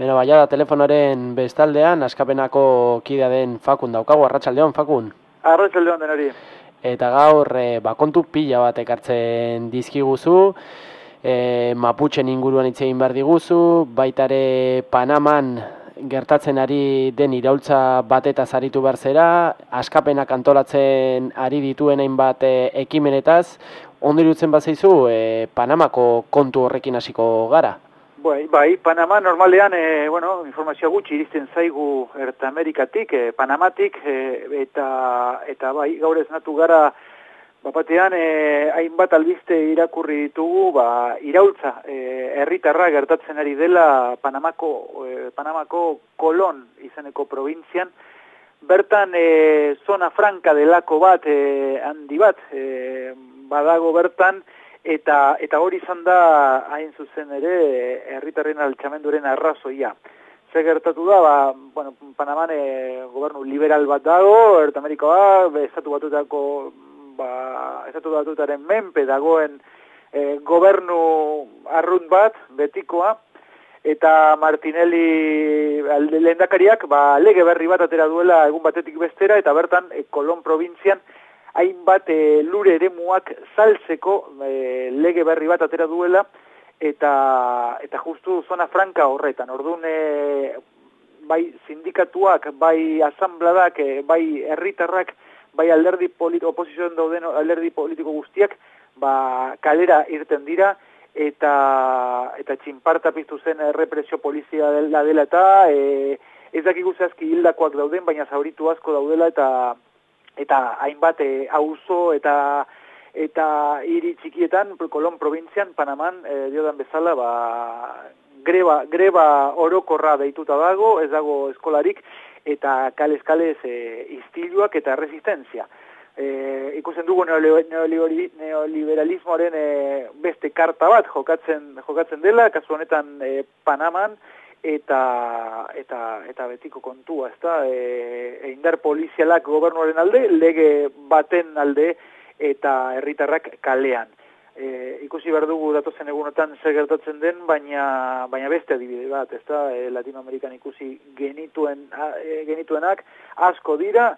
Beno, baina da telefonoren bestaldean, askapenako kidea den Fakun daukagu, arratsaldeon Fakun. Arratxaldeon den hori. Eta gaur, e, bakontu pila bat ekartzen dizkiguzu, e, Mapuchen inguruan hitz egin behar diguzu, baitare Panaman gertatzen ari den iraultza bat eta zaritu behar zera, askapenak antolatzen ari dituen hainbat e, ekimenetaz, ondo irutzen bat zeizu, e, Panamako kontu horrekin hasiko gara? Bai, bai, Panama normalean, e, bueno, informazio gutxi iristen zaigu Erta Amerikatik, e, Panamatik, e, eta, eta bai, gaur ez natu gara, bapatean, e, hainbat albiste irakurri ditugu, ba, iraultza, e, herritarra gertatzen ari dela Panamako, e, Panamako kolon izeneko provintzian, bertan e, zona franka delako bat, e, handi bat, e, badago bertan, eta eta hori izan da hain zuzen ere herritarren altxamenduren arrazoia. Ze gertatu da, ba, bueno, Panaman e, gobernu liberal bat dago, Erta Amerikoa, estatu batutako, ba, estatu batutaren menpe dagoen e, gobernu arrunt bat, betikoa, eta Martinelli lehendakariak ba, lege berri bat atera duela egun batetik bestera, eta bertan e, Kolon provintzian, hainbat e, lure ere muak saltzeko e, lege berri bat atera duela, eta, eta justu zona franka horretan. Orduan, e, bai sindikatuak, bai asambladak, e, bai herritarrak, bai alderdi politiko, oposizioen dauden alderdi politiko guztiak, ba, kalera irten dira, eta eta txinparta piztu zen represio polizia dela, dela eta e, ez dakigu zehazki hildakoak dauden, baina zauritu asko daudela eta eta hainbat e, auzo eta eta hiri txikietan Kolon provintzian Panaman e, diodan bezala ba, greba, greba orokorra deituta dago, ez dago eskolarik eta kales kales e, istiluak eta resistentzia. E, ikusten dugu neoliberalismoaren e, beste karta bat jokatzen jokatzen dela, kasu honetan e, Panaman, eta eta eta betiko kontua, ezta? Eh, e, indar polizialak gobernuaren alde, lege baten alde eta herritarrak kalean. E, ikusi behar dugu datozen egunotan zer gertatzen den, baina baina beste adibide bat, ezta? E, Latinoamerikan ikusi genituen e, genituenak asko dira,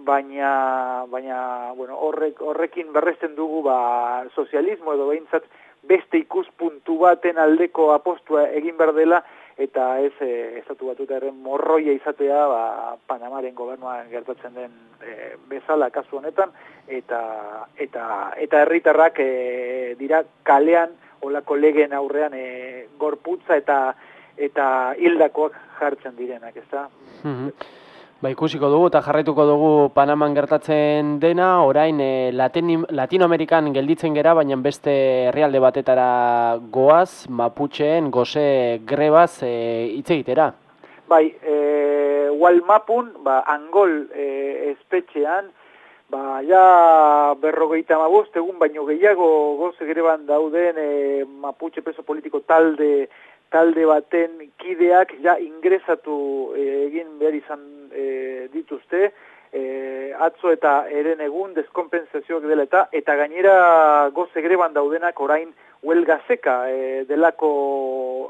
baina baina bueno, horrek horrekin berresten dugu ba sozialismo edo beintzat beste ikuspuntu baten aldeko apostua egin behar dela, eta ez e, estatu batutaren morroia izatea ba, Panamaren gobernuan gertatzen den e, bezala kasu honetan eta eta eta herritarrak e, dira kalean olako legen aurrean e, gorputza eta eta hildakoak jartzen direnak, ezta? Mm Ba, ikusiko dugu eta jarraituko dugu Panaman gertatzen dena, orain e, Latinoamerikan gelditzen gera, baina beste herrialde batetara goaz, Mapucheen, goze grebaz e, hitz egitera. Bai, e, Walmapun, ba, Angol e, espetxean, ba, ja berrogeita mabost, egun baino gehiago goze greban dauden e, Mapuche preso politiko talde talde baten kideak ja ingresatu e, egin behar izan e, dituzte, e, atzo eta eren egun deskompensazioak dela eta, eta gainera goze greban daudenak orain huelga zeka e, delako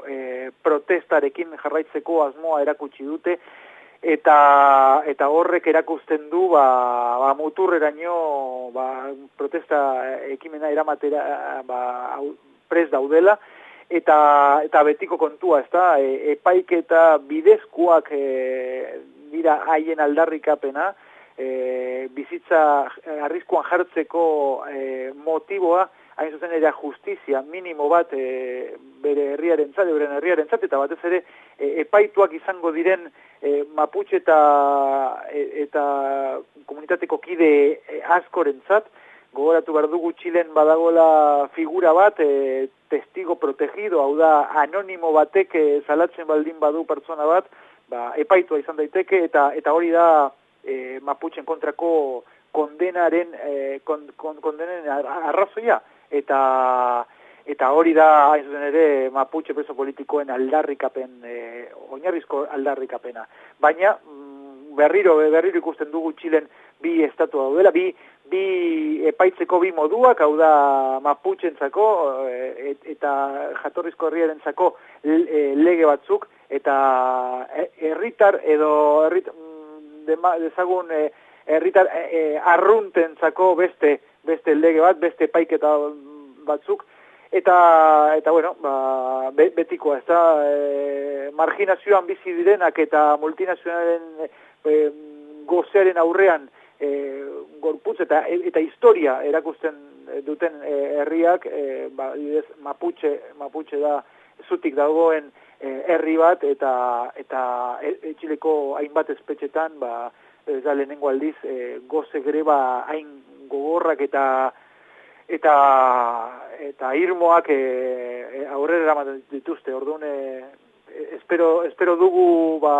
e, protestarekin jarraitzeko asmoa erakutsi dute, eta eta horrek erakusten du ba, ba muturreraino ba, protesta ekimena eramatera ba, prez daudela, eta eta betiko kontua, ezta? E, epaiketa bidezkoak e, dira haien aldarrikapena, e, bizitza arriskuan jartzeko e, motiboa, hain zuzen ere justizia minimo bat e, bere herriaren zate, bere herriaren zate, eta batez ere e, epaituak izango diren e, Mapuche eta, e, eta komunitateko kide e, askoren zat, gogoratu behar dugu Txilen badagola figura bat, e, testigo protegido, hau da, anonimo batek zalatzen baldin badu pertsona bat, ba, epaitua izan daiteke, eta eta hori da e, Mapuchen kontrako kondenaren, e, kon, arrazoia, eta eta hori da, hain zuten ere, Mapuche preso politikoen aldarrikapen, e, oinarrizko aldarrikapena. Baina, mm, berriro, berriro ikusten dugu Txilen bi estatu daudela, bi bi epaitzeko bi moduak, hau da maputxentzako eta jatorrizko herriarentzako lege batzuk, eta herritar edo herritar, mm, dezagun herritar arruntentzako beste beste lege bat, beste epaiketa batzuk, eta eta bueno, ba, betikoa, ez da, e, marginazioan bizi direnak eta multinazionalen e, gozearen aurrean e, gorputz eta, eta historia erakusten duten e, herriak, e, ba, idez, Mapuche, Mapuche da zutik dagoen e, herri bat eta eta etxileko hainbat espetxetan ba, ez da lehenengo aldiz e, goze greba hain gogorrak eta eta eta irmoak e, e, aurrera eramaten dituzte. Orduan e, espero, espero dugu ba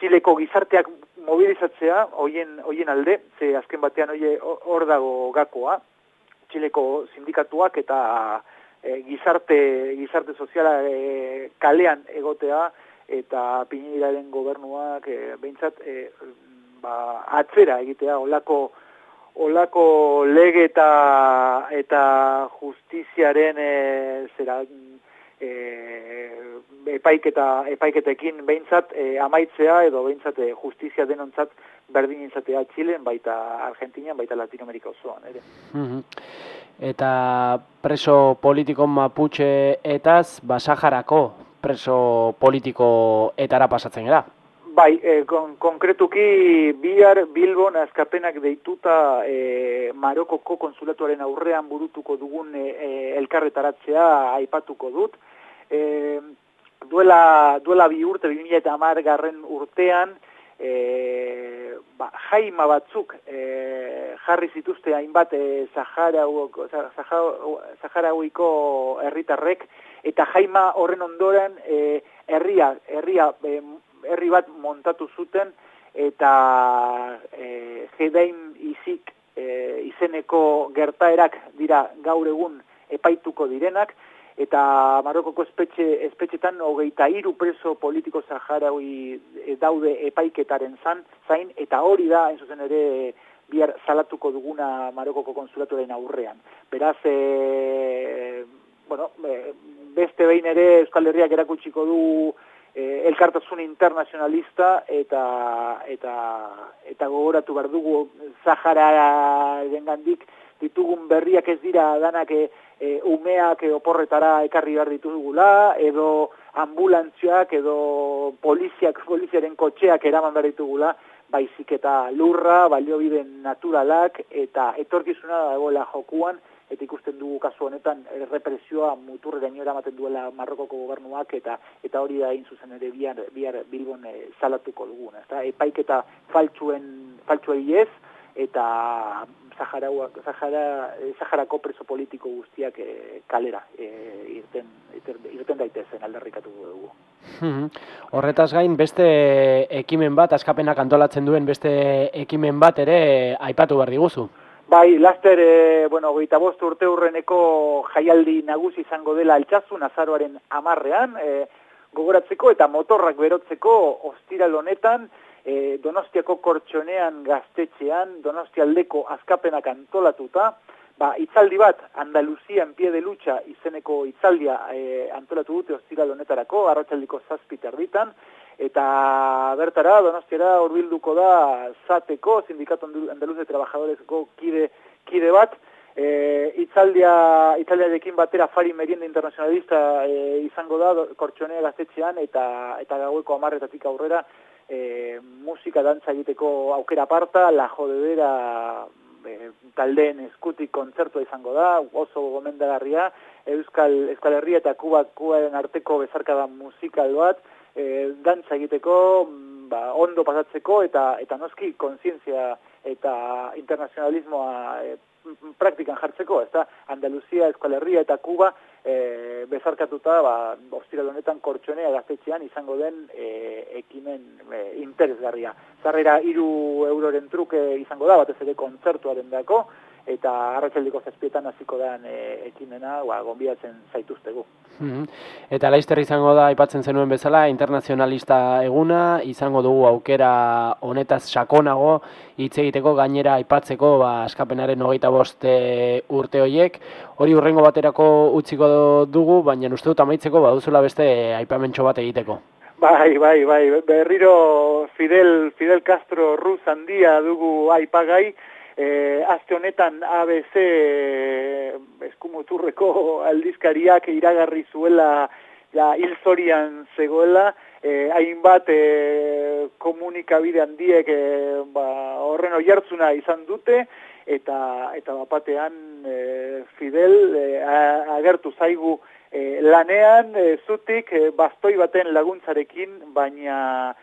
Txileko gizarteak mobilizatzea hoien hoien alde, ze azken batean hoe hor dago gakoa. Txileko sindikatuak eta e, gizarte gizarte soziala e, kalean egotea eta Piñeiraren gobernuak e, beintzat e, ba, atzera egitea olako olako lege eta eta justiziaren e, zera e, epaiketa epaiketekin beintzat e, amaitzea edo beintzat e, justizia denontzat berdin izatea Txilen baita Argentinan baita Latinoamerika osoan ere. Eta preso politiko Mapuche etaz Basajarako preso politiko etara pasatzen gara. Bai, e, kon, konkretuki bihar Bilbon azkapenak deituta e, Marokoko konsulatuaren aurrean burutuko dugun e, elkarretaratzea aipatuko dut. E, duela, duela bi urte, bi eta amar garren urtean, e, ba, jaima batzuk e, jarri zituzte hainbat e, Zaharauiko herritarrek, eta jaima horren ondoren e, herria, herria e, herri bat montatu zuten eta e, jedain izik e, izeneko gertaerak dira gaur egun epaituko direnak eta Marokoko espetxe, espetxetan hogeita hiru preso politiko zaharaui e, daude epaiketaren zan, zain eta hori da, en zuzen ere, bihar salatuko duguna Marokoko konsulatuaren aurrean. Beraz, e, bueno, e, beste behin ere Euskal Herriak erakutsiko du eh, elkartasun internazionalista eta eta eta gogoratu behar dugu Zahara dengandik ditugun berriak ez dira danak e, umeak e, oporretara ekarri behar ditugula edo ambulantziak edo poliziak, poliziaren kotxeak eraman behar ditugula baizik eta lurra, baliobiden naturalak eta etorkizuna dagoela jokuan eta ikusten dugu kasu honetan represioa muturre gainera ematen duela Marrokoko gobernuak eta eta hori da zuzen ere bihar, bihar Bilbon e, salatuko dugun. Eta epaiketa faltsuen faltsuei ez eta Zahara, Zaharako preso politiko guztiak e, kalera e, irten, irten, daitezen aldarrikatu dugu. Horretaz gain, beste ekimen bat, askapenak antolatzen duen beste ekimen bat ere aipatu behar diguzu. Bai, laster, e, bueno, goita bost urte hurreneko jaialdi nagusi izango dela altxazu, nazaroaren amarrean, e, gogoratzeko eta motorrak berotzeko ostiral honetan, e, donostiako kortxonean gaztetxean, donostialdeko azkapenak antolatuta, ba, itzaldi bat, Andaluzian pie de lucha izeneko itzaldia e, antolatu dute ostiral honetarako, arratsaldiko zazpiter ditan, eta bertara donostiara hurbilduko da zateko sindikato andaluz de trabajadorezko kide kide bat. E, itzaldia itzaldiarekin batera fari merienda internacionalista e, izango da kortxonea gaztetxean eta eta gaueko amarretatik aurrera e, musika dantza egiteko aukera parta la jodedera e, taldeen eskutik kontzertua izango da oso gomendagarria Euskal, Euskal Herria eta Kuba, Kubaren arteko bezarkada musikal bat, e, dantza egiteko, mm, ba, ondo pasatzeko eta eta noski kontzientzia eta internazionalismoa e, praktikan jartzeko, ez da, Andaluzia, Euskal Herria eta Kuba e, bezarkatuta, ba, ostira honetan kortxonea gaztetxean izango den e, ekimen e, interesgarria. Zarrera iru euroren truke izango da, batez ere kontzertuaren dako, eta arratsaldeko zazpietan hasiko da e, ekimena, ba, gonbidatzen zaituztegu. Mhm. Eta laizter izango da, aipatzen zenuen bezala, internazionalista eguna, izango dugu aukera honetaz sakonago, hitz egiteko gainera aipatzeko ba, askapenaren hogeita boste urte horiek. Hori urrengo baterako utziko dugu, baina uste dut amaitzeko baduzula beste aipamentxo bat egiteko. Bai, bai, bai, berriro Fidel, Fidel Castro Ruz handia dugu aipagai, E, azte honetan ABC eskumuturreko aldizkariak iragarri zuela ja, hilzorian zegoela, e, hainbat e, komunikabide handiek e, ba, horren oiartzuna izan dute, eta eta bapatean e, Fidel e, agertu zaigu e, lanean e, zutik e, bastoi baten laguntzarekin, baina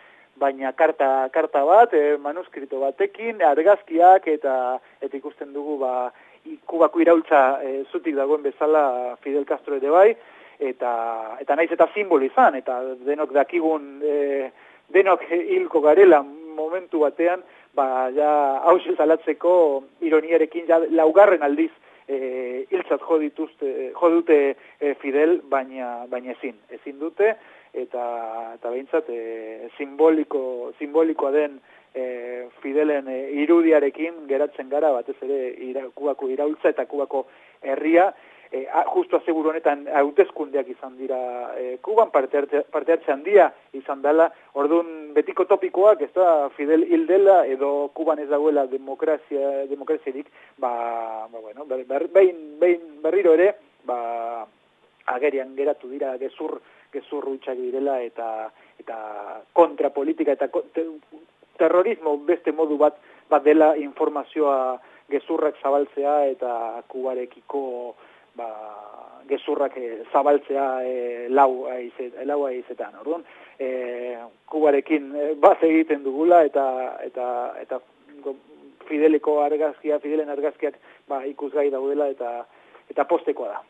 baina karta, karta bat, e, manuskrito batekin, argazkiak eta eta ikusten dugu ba, ikubako iraultza e, zutik dagoen bezala Fidel Castro ere bai, eta, eta naiz eta simbolo izan, eta denok dakigun e, denok hilko garela momentu batean, ba, ja, hausen zalatzeko ironiarekin ja, laugarren aldiz e, hiltzat jo, dituzte, jo dute e, Fidel, baina, baina ezin, ezin dute, eta eta behintzat e, simboliko simbolikoa den e, Fidelen e, irudiarekin geratzen gara batez ere ira, kubako iraultza eta kubako herria e, a, justu aseguru honetan hautezkundeak izan dira e, kuban parte hartze, parte hartze handia izan dela. Ordun betiko topikoak ez da Fidel hildela edo kuban ez dagoela demokrazia demokraziarik ba, ba bueno ber, ber, behin, behin berriro ere ba agerian geratu dira gezur gezurru direla eta eta kontrapolitika eta terrorismo beste modu bat bat dela informazioa gezurrak zabaltzea eta kubarekiko ba, gezurrak eh, zabaltzea e, lau lau aizetan, orduan e, kubarekin bat egiten dugula eta eta eta fideleko argazkia, fidelen argazkiak ba, ikusgai daudela eta eta postekoa da.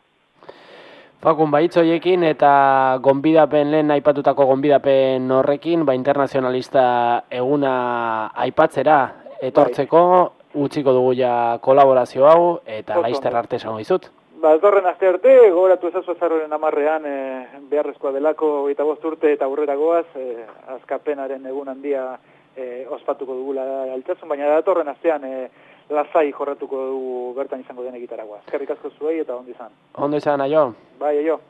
Fakun baitzoiekin eta gonbidapen lehen aipatutako gonbidapen horrekin, ba internazionalista eguna aipatzera etortzeko, bai. utziko dugu ja kolaborazio hau eta Oso. laizter arte esango dizut. Ba, etorren aste arte, gogoratu ezazu azarroren amarrean e, beharrezkoa delako eta bost urte eta aurrera goaz, e, azkapenaren egun handia e, ospatuko dugula altzazun, baina datorren astean e, lasai jorratuko dugu bertan izango den egitaragoa. Eskerrik asko zuei eta ondo izan. Ondo izan, aio. Bai, aio.